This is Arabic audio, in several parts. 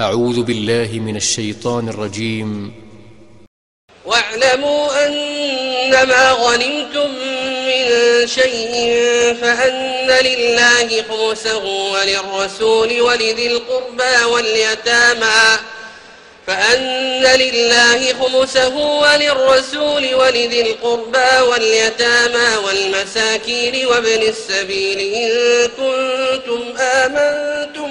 أعوذ بالله من الشيطان الرجيم. واعلموا أنما غنمتم من شيء فأن لله خمسه وللرسول ولذي القربى واليتامى. فأن لله خمسه وللرسول ولذي القربى واليتامى والمساكين وابن السبيل إن كنتم آمنتم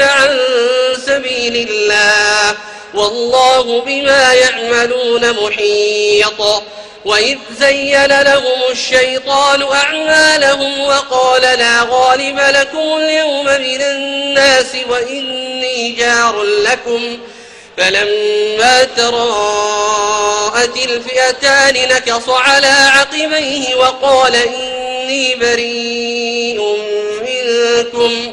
عن سبيل الله والله بما يعملون محيط. وإذ زين لهم الشيطان أعمالهم وقال لا غالب لكم اليوم من الناس وإني جار لكم. فلما تراءت الفئتان نكص على عقبيه وقال إني بريء منكم.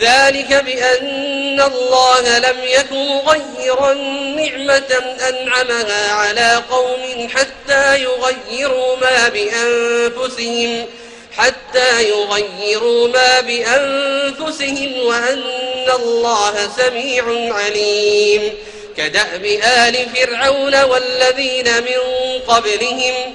ذلك بأن الله لم يكن مغيرا نعمة أنعمها على قوم حتى يغيروا ما بأنفسهم حتى يغيروا ما بأنفسهم وأن الله سميع عليم. كدأب آل فرعون والذين من قبلهم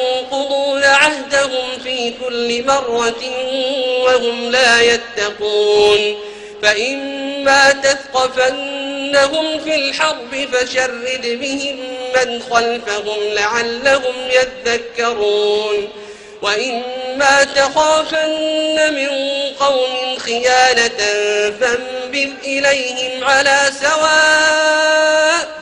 عهدهم في كل مرة وهم لا يتقون. فإما تثقفنهم في الحرب فشرد بهم من خلفهم لعلهم يذكرون. وإما تخافن من قوم خيانة فانبذ إليهم على سواء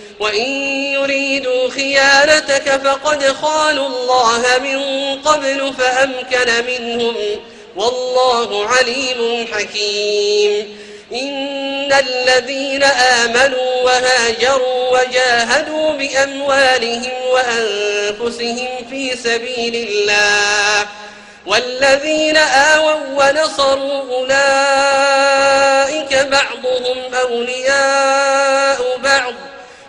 وإن يريدوا خيانتك فقد خالوا الله من قبل فأمكن منهم والله عليم حكيم. إن الذين آمنوا وهاجروا وجاهدوا بأموالهم وأنفسهم في سبيل الله والذين آووا ونصروا أولئك بعضهم أولياء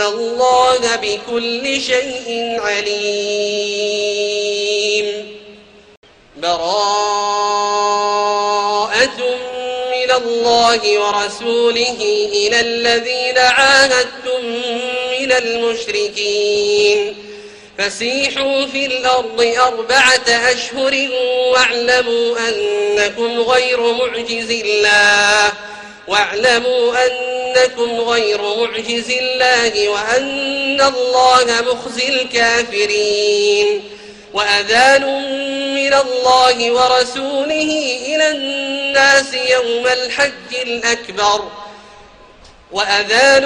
الله بكل شيء عليم براءة من الله ورسوله إلى الذين عاهدتم من المشركين فسيحوا في الأرض أربعة أشهر واعلموا أنكم غير معجز الله واعلموا أنكم غير معجز الله وأن الله مخزي الكافرين وأذان من الله ورسوله إلى الناس يوم الحج الأكبر وأذان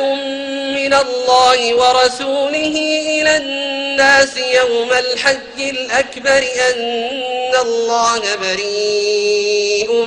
من الله ورسوله إلى الناس يوم الحج الأكبر أن الله بريء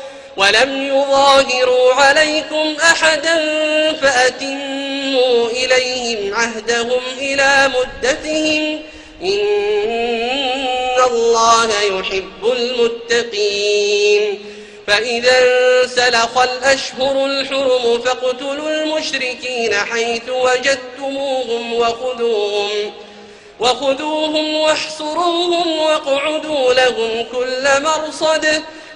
ولم يظاهروا عليكم أحدا فأتموا إليهم عهدهم إلى مدتهم إن الله يحب المتقين. فإذا انسلخ الأشهر الحرم فاقتلوا المشركين حيث وجدتموهم وخذوهم وخذوهم واحصروهم واقعدوا لهم كل مرصد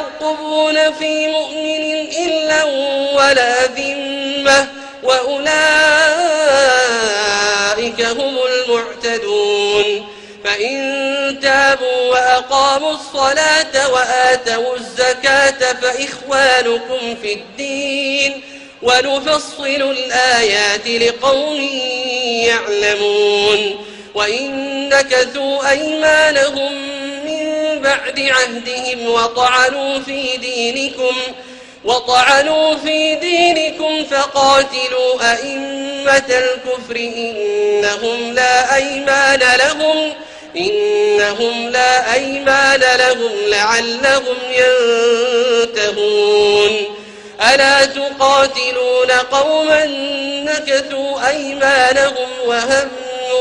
يرقبون في مؤمن إلا ولا ذمة وأولئك هم المعتدون فإن تابوا وأقاموا الصلاة وآتوا الزكاة فإخوانكم في الدين ونفصل الآيات لقوم يعلمون وإن نكثوا أيمانهم بعد عهدهم وطعنوا في دينكم وطعنوا في دينكم فقاتلوا أئمة الكفر إنهم لا أيمان لهم إنهم لا أيمان لهم لعلهم ينتهون. ألا تقاتلون قوما نكثوا أيمانهم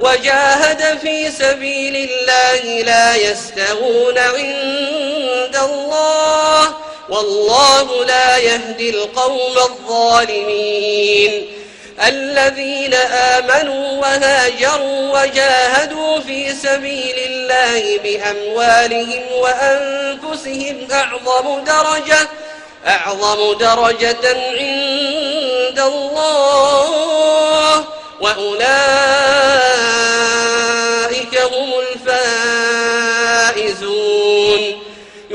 وجاهد في سبيل الله لا يستوون عند الله والله لا يهدي القوم الظالمين. الذين آمنوا وهاجروا وجاهدوا في سبيل الله بأموالهم وأنفسهم أعظم درجة أعظم درجة عند الله وأولئك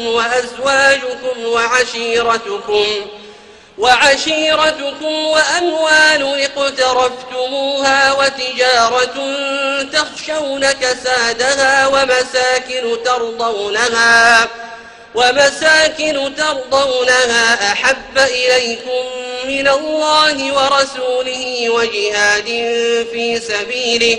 وإخوانكم وأزواجكم وعشيرتكم وعشيرتكم وأموال اقترفتموها وتجارة تخشون كسادها ومساكن ترضونها ومساكن ترضونها أحب إليكم من الله ورسوله وجهاد في سبيله.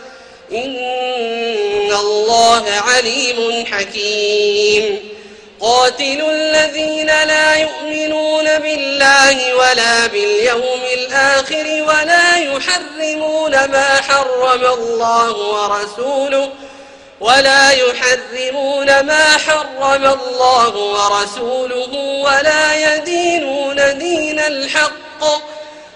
إن الله عليم حكيم. قاتلوا الذين لا يؤمنون بالله ولا باليوم الآخر ولا يحرمون ما حرم الله ورسوله ولا يحرمون ما حرم الله ورسوله ولا يدينون دين الحق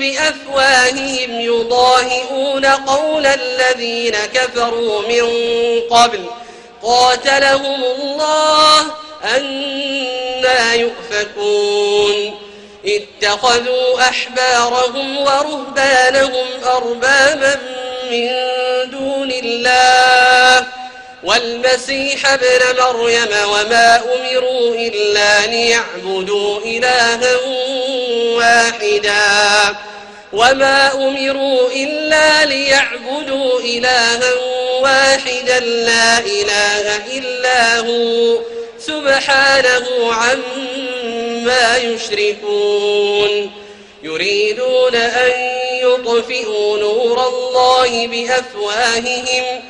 بأفواههم يضاهئون قول الذين كفروا من قبل قاتلهم الله أنا يؤفكون اتخذوا أحبارهم ورهبانهم أربابا من دون الله والمسيح ابن مريم وما أمروا إلا ليعبدوا إلها واحدا. وما أمروا إلا ليعبدوا إلها واحدا لا إله إلا هو. سبحانه عما يشركون. يريدون أن يطفئوا نور الله بأفواههم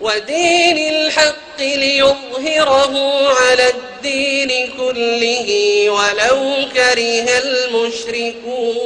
ودين الحق ليظهره على الدين كله ولو كره المشركون.